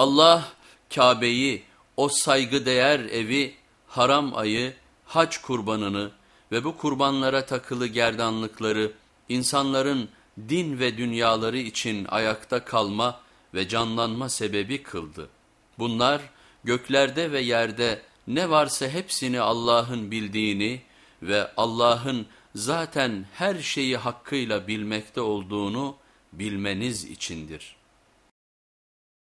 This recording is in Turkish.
Allah Kabe'yi, o saygıdeğer evi, haram ayı, hac kurbanını ve bu kurbanlara takılı gerdanlıkları insanların din ve dünyaları için ayakta kalma ve canlanma sebebi kıldı. Bunlar göklerde ve yerde ne varsa hepsini Allah'ın bildiğini ve Allah'ın zaten her şeyi hakkıyla bilmekte olduğunu bilmeniz içindir.''